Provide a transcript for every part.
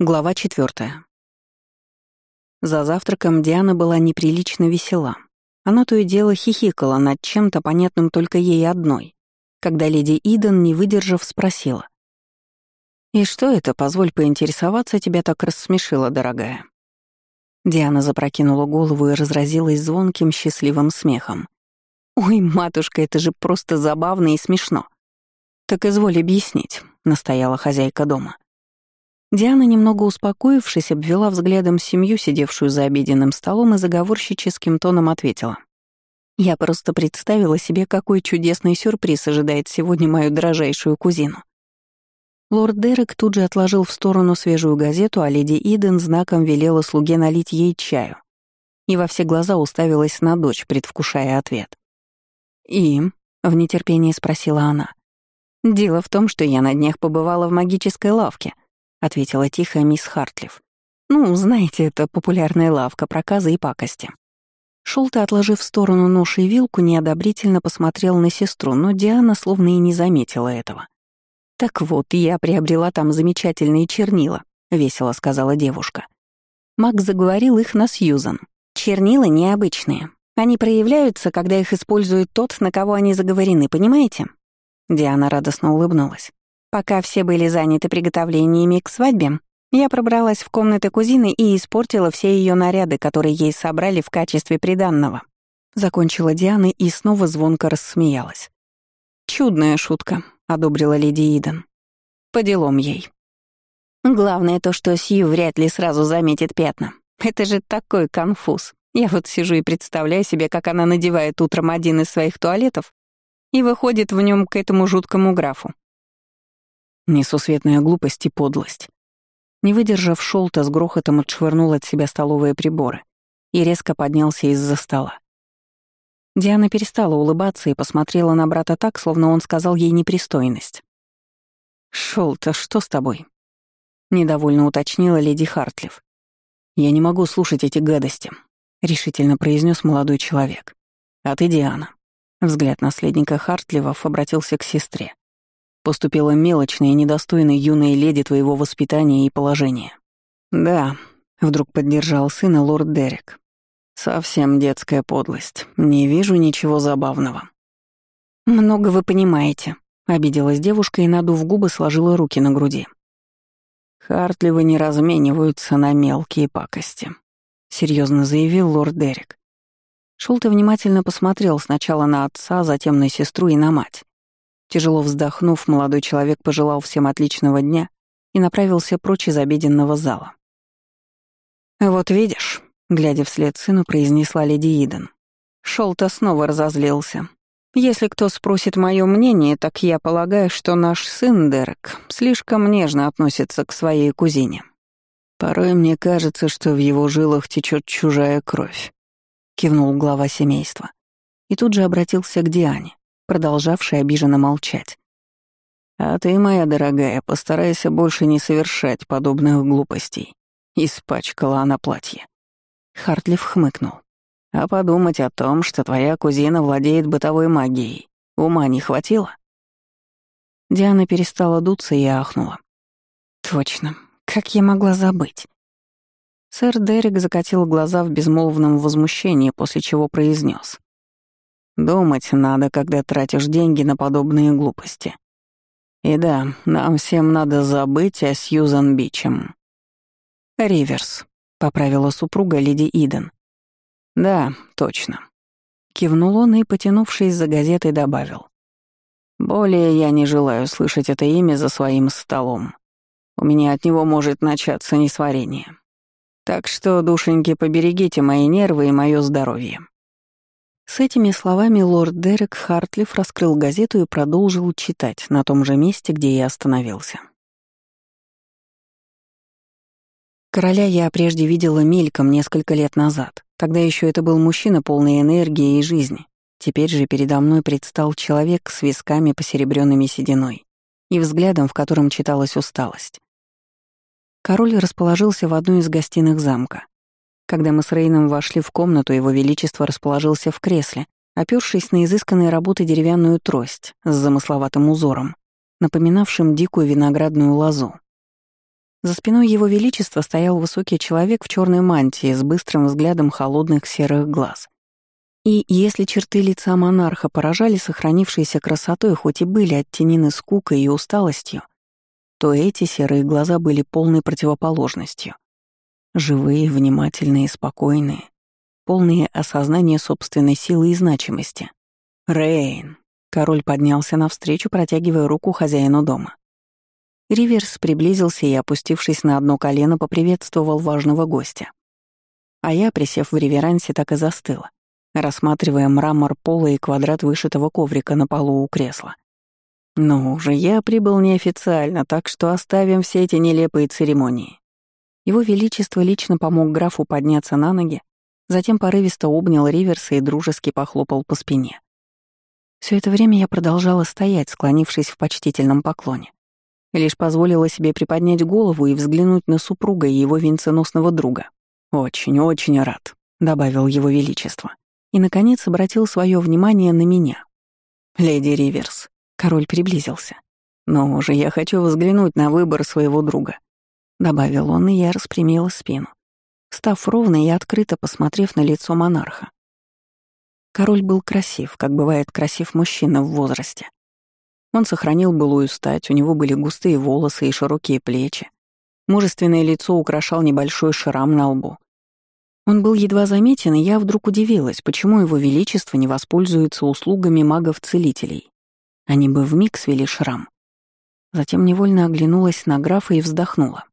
Глава четвертая. За завтраком Диана была неприлично весела. Она то и дело хихикала над чем-то понятным только ей одной, когда леди Иден, не выдержав, спросила. «И что это, позволь поинтересоваться, тебя так рассмешило, дорогая?» Диана запрокинула голову и разразилась звонким счастливым смехом. «Ой, матушка, это же просто забавно и смешно!» «Так изволь объяснить», — настояла хозяйка дома. Диана, немного успокоившись, обвела взглядом семью, сидевшую за обеденным столом, и заговорщическим тоном ответила. «Я просто представила себе, какой чудесный сюрприз ожидает сегодня мою дрожайшую кузину». Лорд Дерек тут же отложил в сторону свежую газету, а леди Иден знаком велела слуге налить ей чаю. И во все глаза уставилась на дочь, предвкушая ответ. «И?» — в нетерпении спросила она. «Дело в том, что я на днях побывала в магической лавке», ответила тихо мисс Хартлиф. «Ну, знаете, это популярная лавка проказа и пакости». Шолта, отложив в сторону нож и вилку, неодобрительно посмотрел на сестру, но Диана словно и не заметила этого. «Так вот, я приобрела там замечательные чернила», — весело сказала девушка. Мак заговорил их на Сьюзан. «Чернила необычные. Они проявляются, когда их использует тот, на кого они заговорены, понимаете?» Диана радостно улыбнулась. Пока все были заняты приготовлениями к свадьбе, я пробралась в комнаты кузины и испортила все ее наряды, которые ей собрали в качестве приданного. Закончила Диана и снова звонко рассмеялась. «Чудная шутка», — одобрила леди Иден. «По делам ей». «Главное то, что Сью вряд ли сразу заметит пятна. Это же такой конфуз. Я вот сижу и представляю себе, как она надевает утром один из своих туалетов и выходит в нем к этому жуткому графу. Несусветная глупость и подлость. Не выдержав, Шолта с грохотом отшвырнул от себя столовые приборы и резко поднялся из-за стола. Диана перестала улыбаться и посмотрела на брата так, словно он сказал ей непристойность. «Шолта, что с тобой?» — недовольно уточнила леди Хартлиф. «Я не могу слушать эти гадости», — решительно произнес молодой человек. «А ты, Диана». Взгляд наследника Хартливов обратился к сестре поступила мелочной и недостойной юной леди твоего воспитания и положения. Да, вдруг поддержал сына лорд Дерек. Совсем детская подлость. Не вижу ничего забавного. Много вы понимаете, обиделась девушка и, надув губы, сложила руки на груди. Хартливы не размениваются на мелкие пакости, серьезно заявил лорд Дерек. Шулте внимательно посмотрел сначала на отца, затем на сестру и на мать. Тяжело вздохнув, молодой человек пожелал всем отличного дня и направился прочь из обеденного зала. «Вот видишь», — глядя вслед сыну, произнесла леди Иден. Шолта снова разозлился. «Если кто спросит мое мнение, так я полагаю, что наш сын Дерек слишком нежно относится к своей кузине. Порой мне кажется, что в его жилах течет чужая кровь», — кивнул глава семейства. И тут же обратился к Диане продолжавший обиженно молчать. «А ты, моя дорогая, постарайся больше не совершать подобных глупостей». Испачкала она платье. Хартлиф хмыкнул. «А подумать о том, что твоя кузина владеет бытовой магией, ума не хватило?» Диана перестала дуться и ахнула. «Точно. Как я могла забыть?» Сэр Дерек закатил глаза в безмолвном возмущении, после чего произнес: Думать надо, когда тратишь деньги на подобные глупости. И да, нам всем надо забыть о Сьюзан Бичем. «Риверс», — поправила супруга леди Иден. «Да, точно». Кивнул он и, потянувшись за газетой, добавил. «Более я не желаю слышать это имя за своим столом. У меня от него может начаться несварение. Так что, душеньки, поберегите мои нервы и мое здоровье». С этими словами лорд Дерек Хартлиф раскрыл газету и продолжил читать на том же месте, где и остановился. Короля я прежде видела мельком несколько лет назад. Тогда еще это был мужчина полный энергии и жизни. Теперь же передо мной предстал человек с висками, посеребренными сединой, и взглядом, в котором читалась усталость. Король расположился в одной из гостиных замка. Когда мы с Рейном вошли в комнату, его величество расположился в кресле, опёршись на изысканной работы деревянную трость с замысловатым узором, напоминавшим дикую виноградную лозу. За спиной его величества стоял высокий человек в черной мантии с быстрым взглядом холодных серых глаз. И если черты лица монарха поражали сохранившейся красотой, хоть и были оттенены скукой и усталостью, то эти серые глаза были полной противоположностью. Живые, внимательные, спокойные, полные осознания собственной силы и значимости. «Рейн!» — король поднялся навстречу, протягивая руку хозяину дома. Риверс приблизился и, опустившись на одно колено, поприветствовал важного гостя. А я, присев в реверансе, так и застыла, рассматривая мрамор пола и квадрат вышитого коврика на полу у кресла. «Ну уже я прибыл неофициально, так что оставим все эти нелепые церемонии». Его Величество лично помог графу подняться на ноги, затем порывисто обнял Риверса и дружески похлопал по спине. Все это время я продолжала стоять, склонившись в почтительном поклоне. Лишь позволила себе приподнять голову и взглянуть на супруга и его венценосного друга. «Очень-очень рад», — добавил его величество. И, наконец, обратил свое внимание на меня. «Леди Риверс», — король приблизился. «Но уже я хочу взглянуть на выбор своего друга», — добавил он, и я распрямила спину, став ровно и открыто посмотрев на лицо монарха. Король был красив, как бывает красив мужчина в возрасте. Он сохранил былую стать, у него были густые волосы и широкие плечи. Мужественное лицо украшал небольшой шрам на лбу. Он был едва заметен, и я вдруг удивилась, почему его величество не воспользуется услугами магов-целителей. Они бы вмиг свели шрам. Затем невольно оглянулась на графа и вздохнула.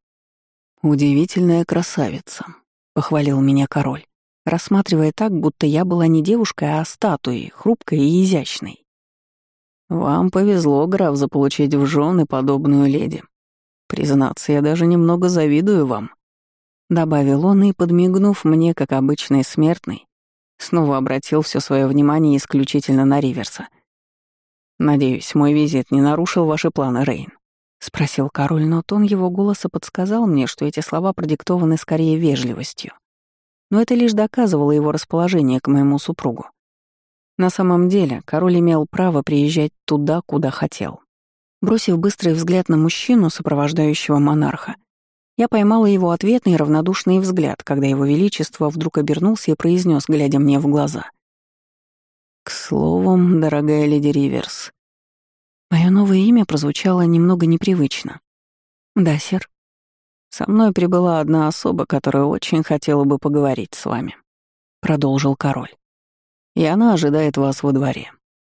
«Удивительная красавица», — похвалил меня король, рассматривая так, будто я была не девушкой, а статуей, хрупкой и изящной. «Вам повезло, граф, заполучить в жены подобную леди. Признаться, я даже немного завидую вам», — добавил он и, подмигнув мне, как обычный смертный, снова обратил все свое внимание исключительно на Риверса. «Надеюсь, мой визит не нарушил ваши планы, Рейн?» — спросил король, но тон его голоса подсказал мне, что эти слова продиктованы скорее вежливостью. Но это лишь доказывало его расположение к моему супругу. На самом деле, король имел право приезжать туда, куда хотел. Бросив быстрый взгляд на мужчину, сопровождающего монарха, я поймала его ответный равнодушный взгляд, когда его величество вдруг обернулся и произнес, глядя мне в глаза. «К слову, дорогая леди Риверс, мое новое имя прозвучало немного непривычно. Да, сэр. Со мной прибыла одна особа, которая очень хотела бы поговорить с вами», — продолжил король и она ожидает вас во дворе.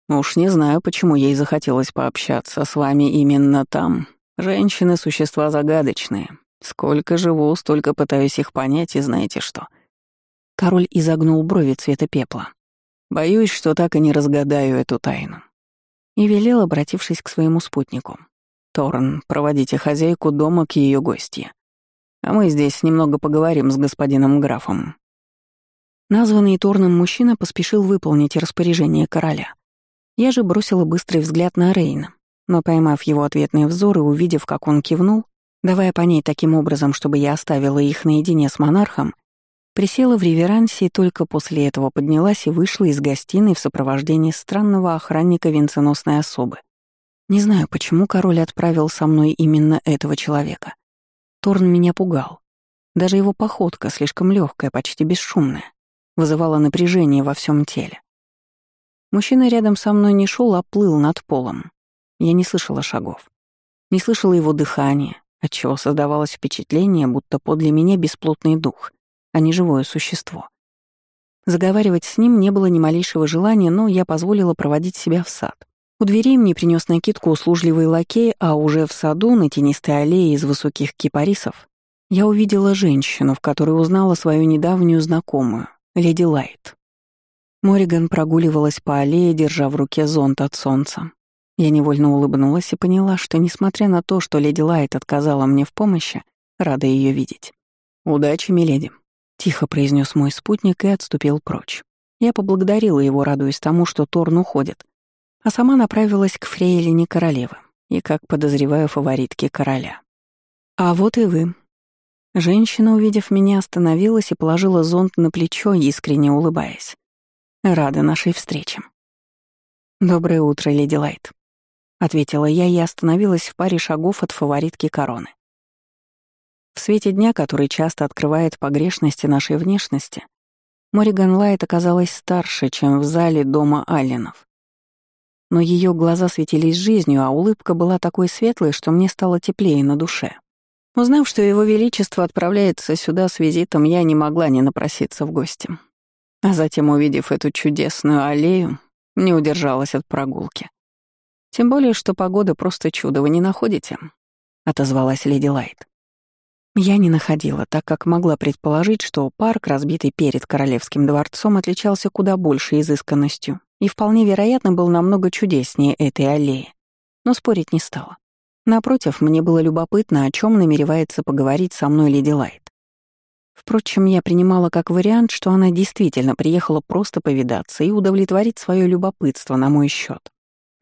Уж не знаю, почему ей захотелось пообщаться с вами именно там. Женщины — существа загадочные. Сколько живу, столько пытаюсь их понять, и знаете что?» Король изогнул брови цвета пепла. «Боюсь, что так и не разгадаю эту тайну». И велел, обратившись к своему спутнику. «Торн, проводите хозяйку дома к ее гостье. А мы здесь немного поговорим с господином графом». Названный Торном мужчина поспешил выполнить распоряжение короля. Я же бросила быстрый взгляд на Рейна, но, поймав его ответный взор и увидев, как он кивнул, давая понять таким образом, чтобы я оставила их наедине с монархом, присела в реверансе и только после этого поднялась и вышла из гостиной в сопровождении странного охранника венценосной особы. Не знаю, почему король отправил со мной именно этого человека. Торн меня пугал. Даже его походка слишком легкая, почти бесшумная вызывало напряжение во всем теле. Мужчина рядом со мной не шел, а плыл над полом. Я не слышала шагов. Не слышала его дыхания, отчего создавалось впечатление, будто подле меня бесплотный дух, а не живое существо. Заговаривать с ним не было ни малейшего желания, но я позволила проводить себя в сад. У дверей мне принес накидку услужливый лакей, а уже в саду, на тенистой аллее из высоких кипарисов, я увидела женщину, в которой узнала свою недавнюю знакомую, леди Лайт. Мориган прогуливалась по аллее, держа в руке зонт от солнца. Я невольно улыбнулась и поняла, что, несмотря на то, что леди Лайт отказала мне в помощи, рада ее видеть. «Удачи, миледи», — тихо произнес мой спутник и отступил прочь. Я поблагодарила его, радуясь тому, что Торн уходит, а сама направилась к фрейлине королевы и, как подозреваю, фаворитке короля. «А вот и вы», Женщина, увидев меня, остановилась и положила зонт на плечо, искренне улыбаясь. Рада нашей встрече. «Доброе утро, леди Лайт», — ответила я и остановилась в паре шагов от фаворитки короны. В свете дня, который часто открывает погрешности нашей внешности, Мориган Лайт оказалась старше, чем в зале дома Алленов. Но ее глаза светились жизнью, а улыбка была такой светлой, что мне стало теплее на душе. Узнав, что Его Величество отправляется сюда с визитом, я не могла не напроситься в гости. А затем, увидев эту чудесную аллею, не удержалась от прогулки. Тем более, что погода просто чудо, вы не находите? Отозвалась леди Лайт. Я не находила, так как могла предположить, что парк, разбитый перед Королевским дворцом, отличался куда большей изысканностью и вполне вероятно был намного чудеснее этой аллеи. Но спорить не стала. Напротив, мне было любопытно, о чем намеревается поговорить со мной леди Лайт. Впрочем, я принимала как вариант, что она действительно приехала просто повидаться и удовлетворить свое любопытство на мой счет.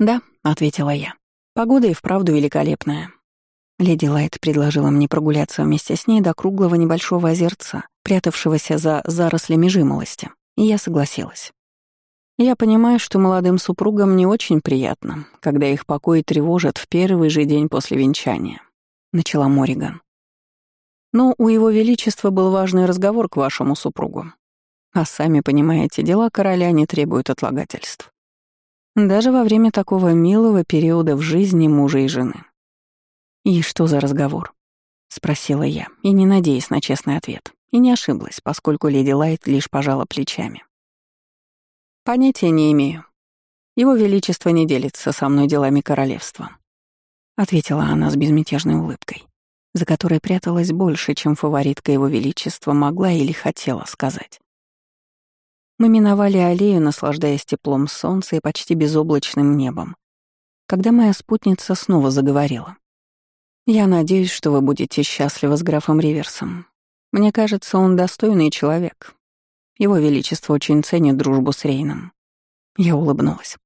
«Да», — ответила я. «Погода и вправду великолепная». Леди Лайт предложила мне прогуляться вместе с ней до круглого небольшого озерца, прятавшегося за зарослями жимолости, и я согласилась. Я понимаю, что молодым супругам не очень приятно, когда их покой тревожат в первый же день после венчания, начала Мориган. Но у его величества был важный разговор к вашему супругу. А сами понимаете, дела короля не требуют отлагательств. Даже во время такого милого периода в жизни мужа и жены. «И что за разговор?» — спросила я, и не надеясь на честный ответ. И не ошиблась, поскольку леди Лайт лишь пожала плечами. «Понятия не имею. Его Величество не делится со мной делами королевства», — ответила она с безмятежной улыбкой, за которой пряталась больше, чем фаворитка Его Величества могла или хотела сказать. Мы миновали аллею, наслаждаясь теплом солнца и почти безоблачным небом, когда моя спутница снова заговорила. «Я надеюсь, что вы будете счастливы с графом Риверсом. Мне кажется, он достойный человек, его Величество очень ценит дружбу с Рейном. Я улыбнулась.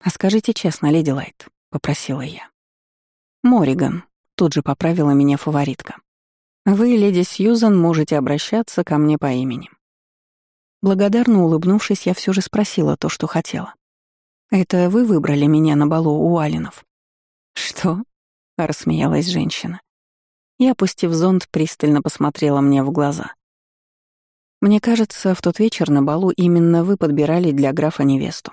«А скажите честно, леди Лайт», — попросила я. «Мориган», — тут же поправила меня фаворитка. «Вы, леди Сьюзан, можете обращаться ко мне по имени». Благодарно улыбнувшись, я все же спросила то, что хотела. «Это вы выбрали меня на балу у Алинов?» «Что?» — рассмеялась женщина. И, опустив зонт, пристально посмотрела мне в глаза. Мне кажется, в тот вечер на балу именно вы подбирали для графа невесту.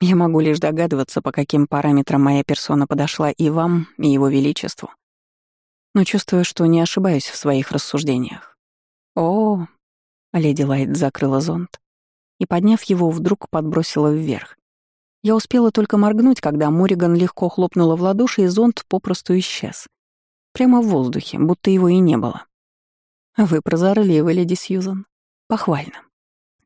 Я могу лишь догадываться, по каким параметрам моя персона подошла и вам, и его величеству. Но чувствую, что не ошибаюсь в своих рассуждениях. О, леди Лайт закрыла зонт и, подняв его, вдруг подбросила вверх. Я успела только моргнуть, когда Мориган легко хлопнула в ладоши, и зонт попросту исчез. Прямо в воздухе, будто его и не было. «Вы прозорливы, леди Сьюзан», Похвально.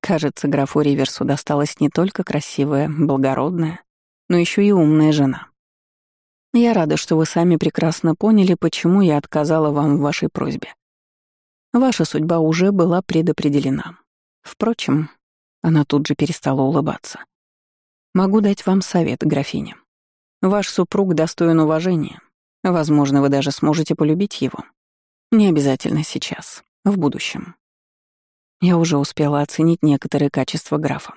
Кажется, графу Риверсу досталась не только красивая, благородная, но еще и умная жена. Я рада, что вы сами прекрасно поняли, почему я отказала вам в вашей просьбе. Ваша судьба уже была предопределена. Впрочем, она тут же перестала улыбаться. Могу дать вам совет, графиня. Ваш супруг достоин уважения. Возможно, вы даже сможете полюбить его. Не обязательно сейчас, в будущем. Я уже успела оценить некоторые качества графа.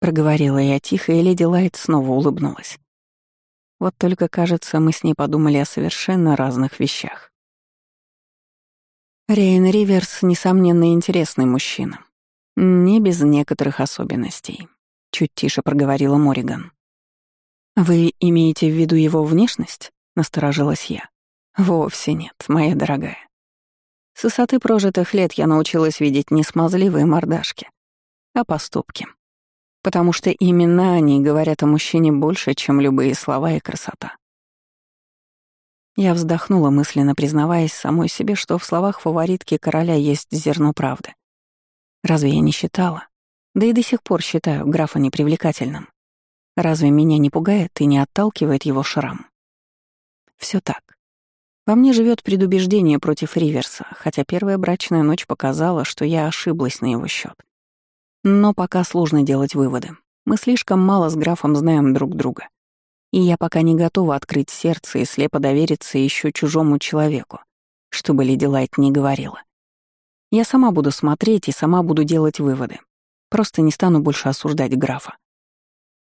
Проговорила я тихо, и леди Лайт снова улыбнулась. Вот только, кажется, мы с ней подумали о совершенно разных вещах. Рейн Риверс, несомненно, интересный мужчина. Не без некоторых особенностей. Чуть тише проговорила Мориган. «Вы имеете в виду его внешность?» — насторожилась я. «Вовсе нет, моя дорогая. С высоты прожитых лет я научилась видеть не смазливые мордашки, а поступки. Потому что именно они говорят о мужчине больше, чем любые слова и красота. Я вздохнула, мысленно признаваясь самой себе, что в словах фаворитки короля есть зерно правды. Разве я не считала? Да и до сих пор считаю графа непривлекательным. Разве меня не пугает и не отталкивает его шрам? Все так. Во мне живет предубеждение против Риверса, хотя первая брачная ночь показала, что я ошиблась на его счет. Но пока сложно делать выводы. Мы слишком мало с графом знаем друг друга. И я пока не готова открыть сердце и слепо довериться еще чужому человеку, чтобы леди Лайт не говорила. Я сама буду смотреть и сама буду делать выводы. Просто не стану больше осуждать графа.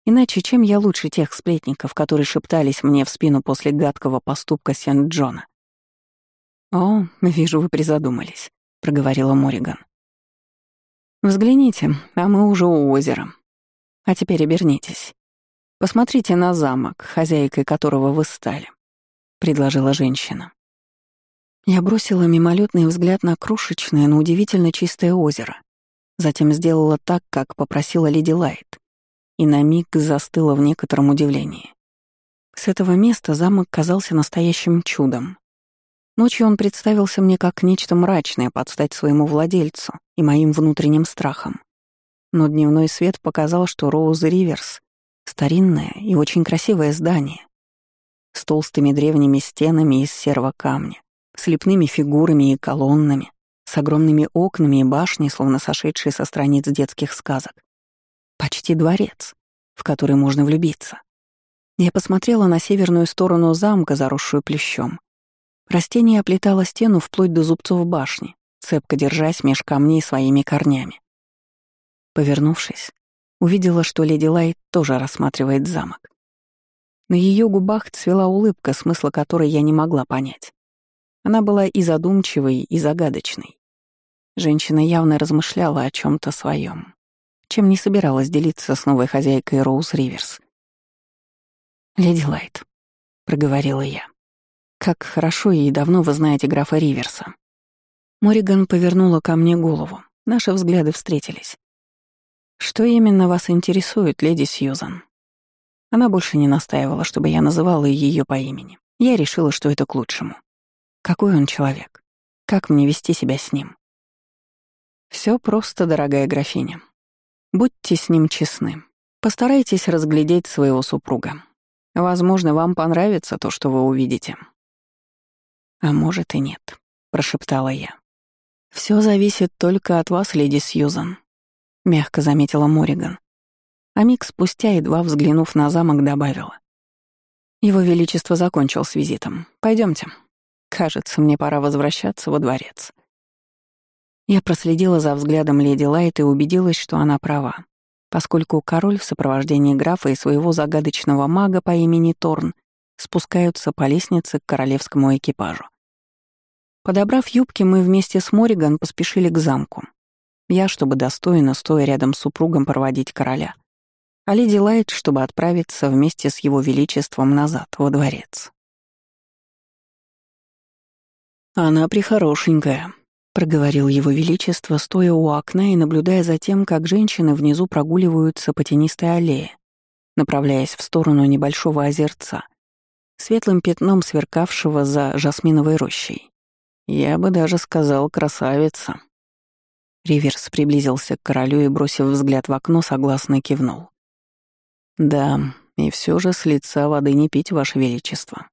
Иначе чем я лучше тех сплетников, которые шептались мне в спину после гадкого поступка Сент-Джона? «О, вижу, вы призадумались», — проговорила Мориган. «Взгляните, а мы уже у озера. А теперь обернитесь. Посмотрите на замок, хозяйкой которого вы стали», — предложила женщина. Я бросила мимолетный взгляд на крошечное, но удивительно чистое озеро. Затем сделала так, как попросила леди Лайт, и на миг застыла в некотором удивлении. С этого места замок казался настоящим чудом. Ночью он представился мне как нечто мрачное под стать своему владельцу и моим внутренним страхом. Но дневной свет показал, что Роуз Риверс — старинное и очень красивое здание с толстыми древними стенами из серого камня, с лепными фигурами и колоннами, с огромными окнами и башней, словно сошедшие со страниц детских сказок. Почти дворец, в который можно влюбиться. Я посмотрела на северную сторону замка, заросшую плещом. Растение оплетало стену вплоть до зубцов башни, цепко держась меж камней своими корнями. Повернувшись, увидела, что леди Лайт тоже рассматривает замок. На ее губах цвела улыбка, смысла которой я не могла понять. Она была и задумчивой, и загадочной. Женщина явно размышляла о чем то своем, чем не собиралась делиться с новой хозяйкой Роуз Риверс. «Леди Лайт», — проговорила я, — «как хорошо и давно вы знаете графа Риверса». Мориган повернула ко мне голову. Наши взгляды встретились. «Что именно вас интересует, леди Сьюзан?» Она больше не настаивала, чтобы я называла ее по имени. Я решила, что это к лучшему. Какой он человек? Как мне вести себя с ним? Все просто, дорогая графиня. Будьте с ним честны. Постарайтесь разглядеть своего супруга. Возможно, вам понравится то, что вы увидите. А может и нет, прошептала я. Все зависит только от вас, леди Сьюзан, мягко заметила Мориган. А миг спустя, едва взглянув на замок, добавила. Его Величество закончил с визитом. Пойдемте. Кажется, мне пора возвращаться во дворец. Я проследила за взглядом леди Лайт и убедилась, что она права, поскольку король в сопровождении графа и своего загадочного мага по имени Торн спускаются по лестнице к королевскому экипажу. Подобрав юбки, мы вместе с Мориган поспешили к замку. Я, чтобы достойно, стоя рядом с супругом, проводить короля. А леди Лайт, чтобы отправиться вместе с его величеством назад, во дворец. «Она прихорошенькая», — проговорил его величество, стоя у окна и наблюдая за тем, как женщины внизу прогуливаются по тенистой аллее, направляясь в сторону небольшого озерца, светлым пятном сверкавшего за жасминовой рощей. «Я бы даже сказал, красавица». Риверс приблизился к королю и, бросив взгляд в окно, согласно кивнул. «Да, и все же с лица воды не пить, Ваше Величество».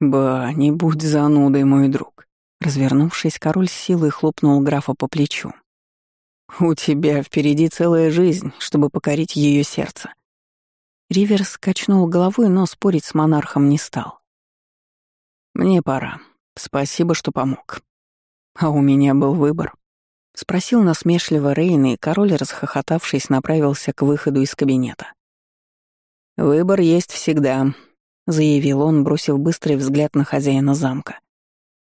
«Ба, не будь занудой, мой друг». Развернувшись, король с силой хлопнул графа по плечу. «У тебя впереди целая жизнь, чтобы покорить ее сердце». Риверс качнул головой, но спорить с монархом не стал. «Мне пора. Спасибо, что помог». «А у меня был выбор», — спросил насмешливо Рейн, и король, расхохотавшись, направился к выходу из кабинета. «Выбор есть всегда», заявил он, бросив быстрый взгляд на хозяина замка.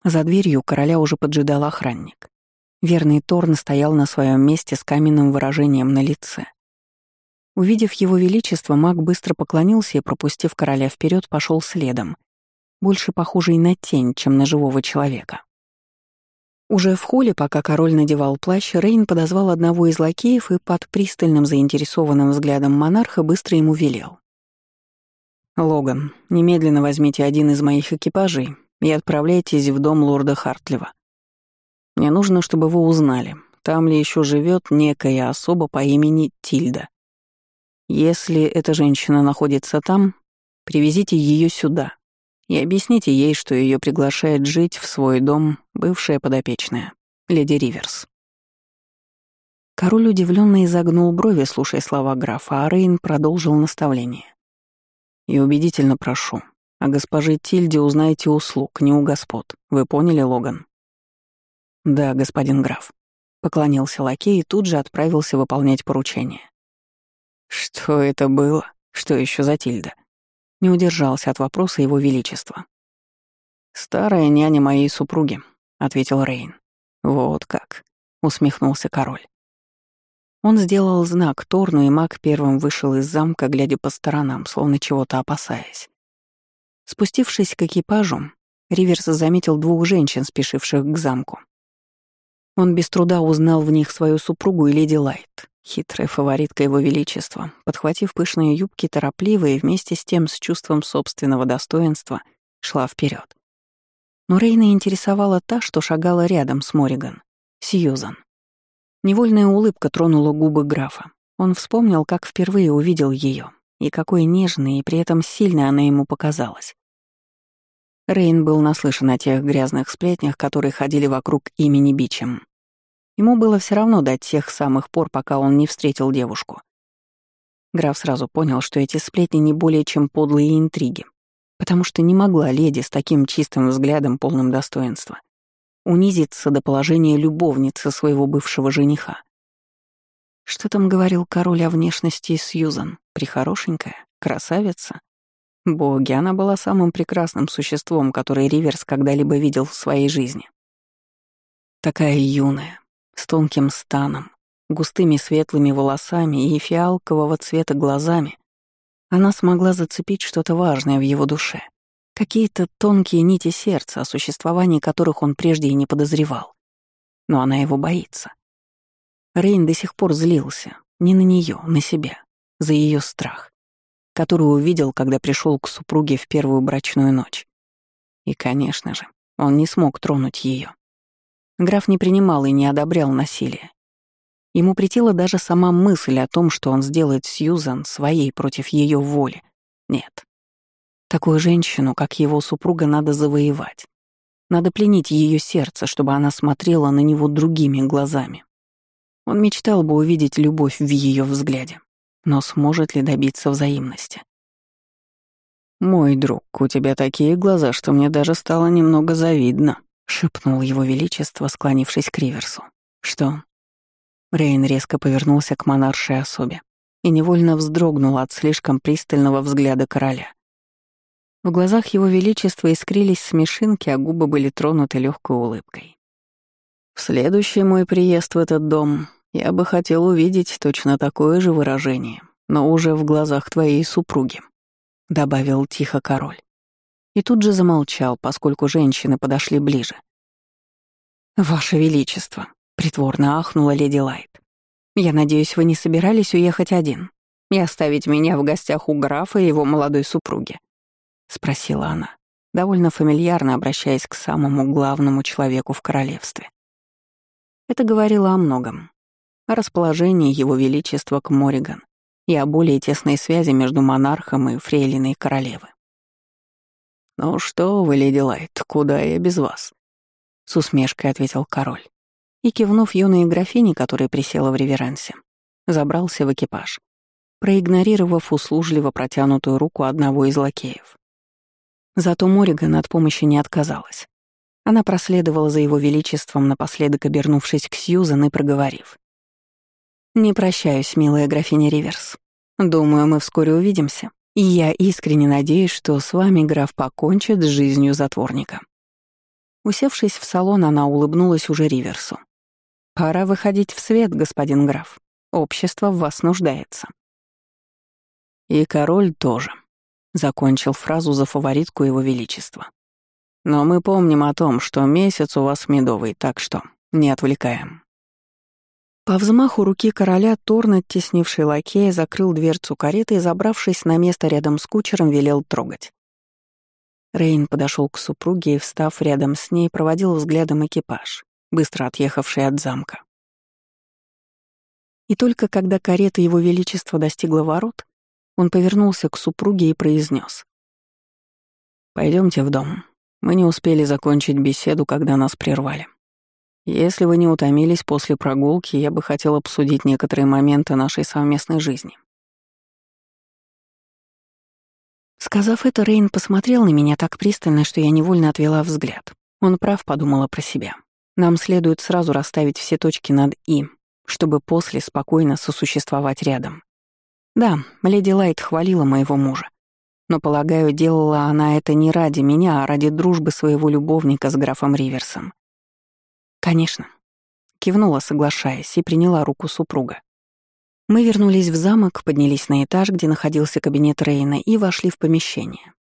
За дверью короля уже поджидал охранник. Верный Торн стоял на своем месте с каменным выражением на лице. Увидев его величество, маг быстро поклонился и, пропустив короля вперед, пошел следом, больше похожий на тень, чем на живого человека. Уже в холле, пока король надевал плащ, Рейн подозвал одного из лакеев и под пристальным заинтересованным взглядом монарха быстро ему велел. «Логан, немедленно возьмите один из моих экипажей и отправляйтесь в дом лорда Хартлева. Мне нужно, чтобы вы узнали, там ли еще живет некая особа по имени Тильда. Если эта женщина находится там, привезите ее сюда и объясните ей, что ее приглашает жить в свой дом бывшая подопечная, леди Риверс». Король удивленно изогнул брови, слушая слова графа, а Рейн продолжил наставление. И убедительно прошу, о госпоже Тильде узнайте услуг, не у господ. Вы поняли, Логан? Да, господин граф. Поклонился лакей и тут же отправился выполнять поручение. Что это было? Что еще за Тильда? Не удержался от вопроса его величества. «Старая няня моей супруги», — ответил Рейн. «Вот как», — усмехнулся король. Он сделал знак Торну, и маг первым вышел из замка, глядя по сторонам, словно чего-то опасаясь. Спустившись к экипажу, Риверс заметил двух женщин, спешивших к замку. Он без труда узнал в них свою супругу и леди Лайт, хитрая фаворитка его величества, подхватив пышные юбки торопливо и вместе с тем с чувством собственного достоинства шла вперед. Но Рейна интересовала та, что шагала рядом с Мориган, Сьюзан. Невольная улыбка тронула губы графа. Он вспомнил, как впервые увидел ее, и какой нежной и при этом сильной она ему показалась. Рейн был наслышан о тех грязных сплетнях, которые ходили вокруг имени Бичем. Ему было все равно до тех самых пор, пока он не встретил девушку. Граф сразу понял, что эти сплетни не более чем подлые интриги, потому что не могла леди с таким чистым взглядом, полным достоинства, унизиться до положения любовницы своего бывшего жениха. Что там говорил король о внешности Сьюзан? Прихорошенькая? Красавица? Боги, она была самым прекрасным существом, которое Риверс когда-либо видел в своей жизни. Такая юная, с тонким станом, густыми светлыми волосами и фиалкового цвета глазами, она смогла зацепить что-то важное в его душе. Какие-то тонкие нити сердца, о существовании которых он прежде и не подозревал. Но она его боится. Рейн до сих пор злился. Не на нее, на себя. За ее страх которую увидел, когда пришел к супруге в первую брачную ночь. И, конечно же, он не смог тронуть ее. Граф не принимал и не одобрял насилие. Ему претила даже сама мысль о том, что он сделает Сьюзан своей против ее воли. Нет. Такую женщину, как его супруга, надо завоевать. Надо пленить ее сердце, чтобы она смотрела на него другими глазами. Он мечтал бы увидеть любовь в ее взгляде. Но сможет ли добиться взаимности? «Мой друг, у тебя такие глаза, что мне даже стало немного завидно», — шепнул его величество, склонившись к Риверсу. «Что?» Рейн резко повернулся к монаршей особе и невольно вздрогнул от слишком пристального взгляда короля. В глазах его величества искрились смешинки, а губы были тронуты легкой улыбкой. «В следующий мой приезд в этот дом я бы хотел увидеть точно такое же выражение, но уже в глазах твоей супруги», — добавил тихо король. И тут же замолчал, поскольку женщины подошли ближе. «Ваше Величество», — притворно ахнула леди Лайт. «Я надеюсь, вы не собирались уехать один и оставить меня в гостях у графа и его молодой супруги?» — спросила она, довольно фамильярно обращаясь к самому главному человеку в королевстве. Это говорило о многом о расположении Его Величества к Мориган и о более тесной связи между монархом и фрейлиной королевы. «Ну что вы, леди Лайт, куда я без вас?» — с усмешкой ответил король. И, кивнув юной графине, которая присела в реверансе, забрался в экипаж, проигнорировав услужливо протянутую руку одного из лакеев. Зато Мориган от помощи не отказалась. Она проследовала за его величеством, напоследок обернувшись к Сьюзан и проговорив. «Не прощаюсь, милая графиня Риверс. Думаю, мы вскоре увидимся, и я искренне надеюсь, что с вами граф покончит с жизнью затворника». Усевшись в салон, она улыбнулась уже Риверсу. «Пора выходить в свет, господин граф. Общество в вас нуждается». «И король тоже», — закончил фразу за фаворитку его величества. «Но мы помним о том, что месяц у вас медовый, так что не отвлекаем». По взмаху руки короля Торн, оттеснивший лакея, закрыл дверцу кареты и, забравшись на место рядом с кучером, велел трогать. Рейн подошел к супруге и, встав рядом с ней, проводил взглядом экипаж, быстро отъехавший от замка. И только когда карета Его Величества достигла ворот, он повернулся к супруге и произнес: Пойдемте в дом. Мы не успели закончить беседу, когда нас прервали. Если вы не утомились после прогулки, я бы хотел обсудить некоторые моменты нашей совместной жизни. Сказав это, Рейн посмотрел на меня так пристально, что я невольно отвела взгляд. Он прав, подумала про себя. Нам следует сразу расставить все точки над «и», чтобы после спокойно сосуществовать рядом. Да, леди Лайт хвалила моего мужа. Но, полагаю, делала она это не ради меня, а ради дружбы своего любовника с графом Риверсом. Конечно. Кивнула, соглашаясь, и приняла руку супруга. Мы вернулись в замок, поднялись на этаж, где находился кабинет Рейна, и вошли в помещение.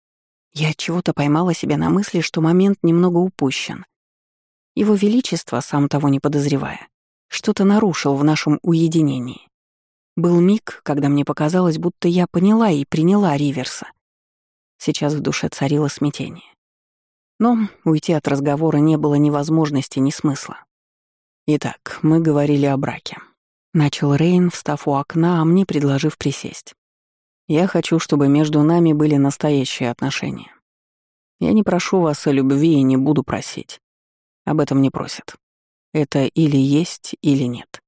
Я чего-то поймала себя на мысли, что момент немного упущен. Его Величество, сам того не подозревая, что-то нарушил в нашем уединении. Был миг, когда мне показалось, будто я поняла и приняла Риверса. Сейчас в душе царило смятение. Но уйти от разговора не было ни возможности, ни смысла. Итак, мы говорили о браке. Начал Рейн, встав у окна, а мне предложив присесть. «Я хочу, чтобы между нами были настоящие отношения. Я не прошу вас о любви и не буду просить. Об этом не просят. Это или есть, или нет.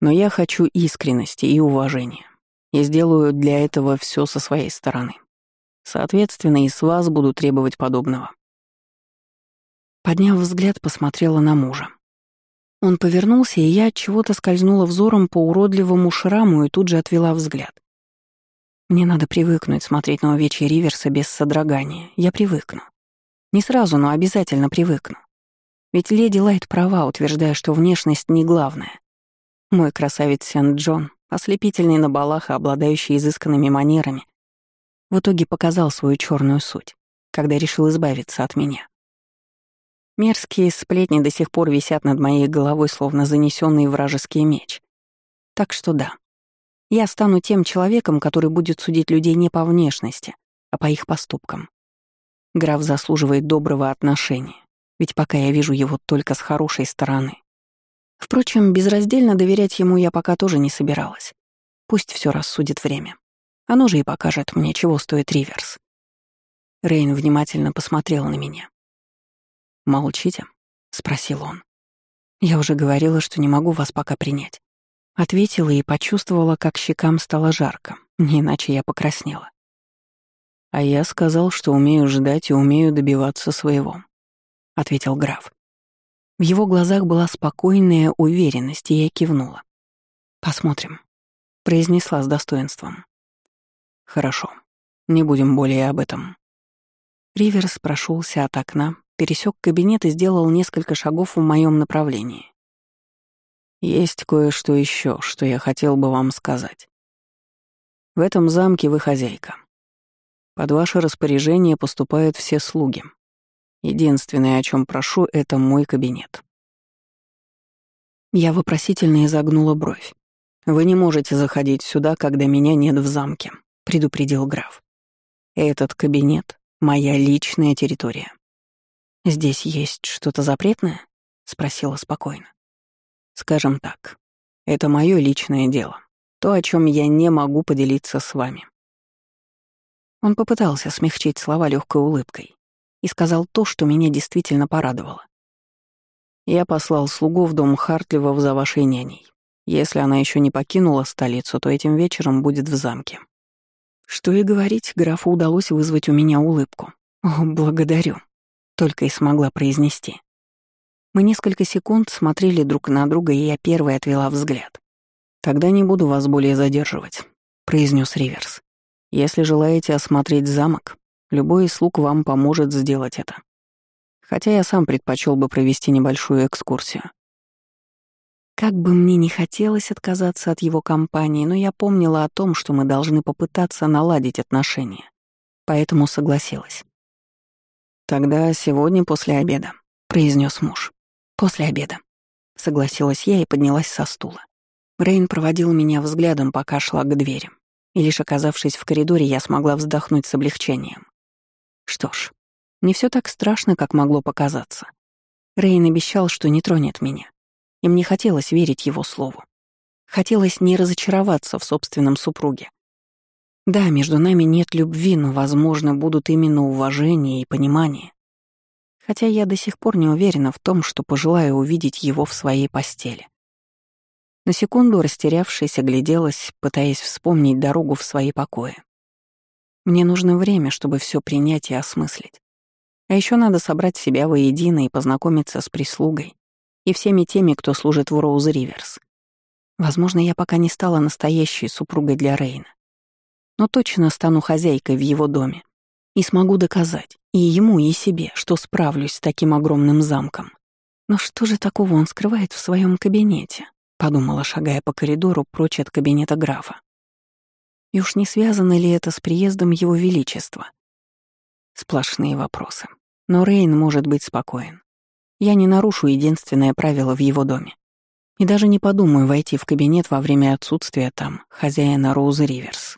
Но я хочу искренности и уважения. И сделаю для этого все со своей стороны. Соответственно, и с вас буду требовать подобного». Подняв взгляд, посмотрела на мужа. Он повернулся, и я от чего-то скользнула взором по уродливому шраму и тут же отвела взгляд. Мне надо привыкнуть смотреть на овечьи Риверса без содрогания. Я привыкну. Не сразу, но обязательно привыкну. Ведь леди Лайт права, утверждая, что внешность не главное. Мой красавец Сент-Джон, ослепительный на балах и обладающий изысканными манерами, в итоге показал свою черную суть, когда решил избавиться от меня. Мерзкие сплетни до сих пор висят над моей головой, словно занесенный вражеский меч. Так что да, я стану тем человеком, который будет судить людей не по внешности, а по их поступкам. Граф заслуживает доброго отношения, ведь пока я вижу его только с хорошей стороны. Впрочем, безраздельно доверять ему я пока тоже не собиралась. Пусть все рассудит время. Оно же и покажет мне, чего стоит Риверс. Рейн внимательно посмотрел на меня. «Молчите?» — спросил он. «Я уже говорила, что не могу вас пока принять». Ответила и почувствовала, как щекам стало жарко, не иначе я покраснела. «А я сказал, что умею ждать и умею добиваться своего», — ответил граф. В его глазах была спокойная уверенность, и я кивнула. «Посмотрим», — произнесла с достоинством. «Хорошо, не будем более об этом». Риверс прошелся от окна, пересек кабинет и сделал несколько шагов в моем направлении. Есть кое-что еще, что я хотел бы вам сказать. В этом замке вы хозяйка. Под ваше распоряжение поступают все слуги. Единственное, о чем прошу, это мой кабинет. Я вопросительно изогнула бровь. «Вы не можете заходить сюда, когда меня нет в замке», — предупредил граф. «Этот кабинет — моя личная территория. «Здесь есть что-то запретное?» — спросила спокойно. «Скажем так, это мое личное дело, то, о чем я не могу поделиться с вами». Он попытался смягчить слова легкой улыбкой и сказал то, что меня действительно порадовало. «Я послал слугу в дом Хартливов за вашей няней. Если она еще не покинула столицу, то этим вечером будет в замке». Что и говорить, графу удалось вызвать у меня улыбку. «О, благодарю», только и смогла произнести. Мы несколько секунд смотрели друг на друга, и я первой отвела взгляд. «Тогда не буду вас более задерживать», — произнес Риверс. «Если желаете осмотреть замок, любой из слуг вам поможет сделать это. Хотя я сам предпочел бы провести небольшую экскурсию». Как бы мне не хотелось отказаться от его компании, но я помнила о том, что мы должны попытаться наладить отношения, поэтому согласилась. «Тогда сегодня после обеда», — произнес муж. «После обеда», — согласилась я и поднялась со стула. Рейн проводил меня взглядом, пока шла к двери. И лишь оказавшись в коридоре, я смогла вздохнуть с облегчением. Что ж, не все так страшно, как могло показаться. Рейн обещал, что не тронет меня. И мне хотелось верить его слову. Хотелось не разочароваться в собственном супруге. Да, между нами нет любви, но, возможно, будут именно уважение и понимание. Хотя я до сих пор не уверена в том, что пожелаю увидеть его в своей постели. На секунду растерявшись, огляделась, пытаясь вспомнить дорогу в свои покои. Мне нужно время, чтобы все принять и осмыслить. А еще надо собрать себя воедино и познакомиться с прислугой и всеми теми, кто служит в Роуз Риверс. Возможно, я пока не стала настоящей супругой для Рейна. Но точно стану хозяйкой в его доме и смогу доказать и ему, и себе, что справлюсь с таким огромным замком. Но что же такого он скрывает в своем кабинете? Подумала, шагая по коридору прочь от кабинета графа. И уж не связано ли это с приездом Его Величества? Сплошные вопросы. Но Рейн может быть спокоен. Я не нарушу единственное правило в его доме. И даже не подумаю войти в кабинет во время отсутствия там хозяина Роузы Риверс.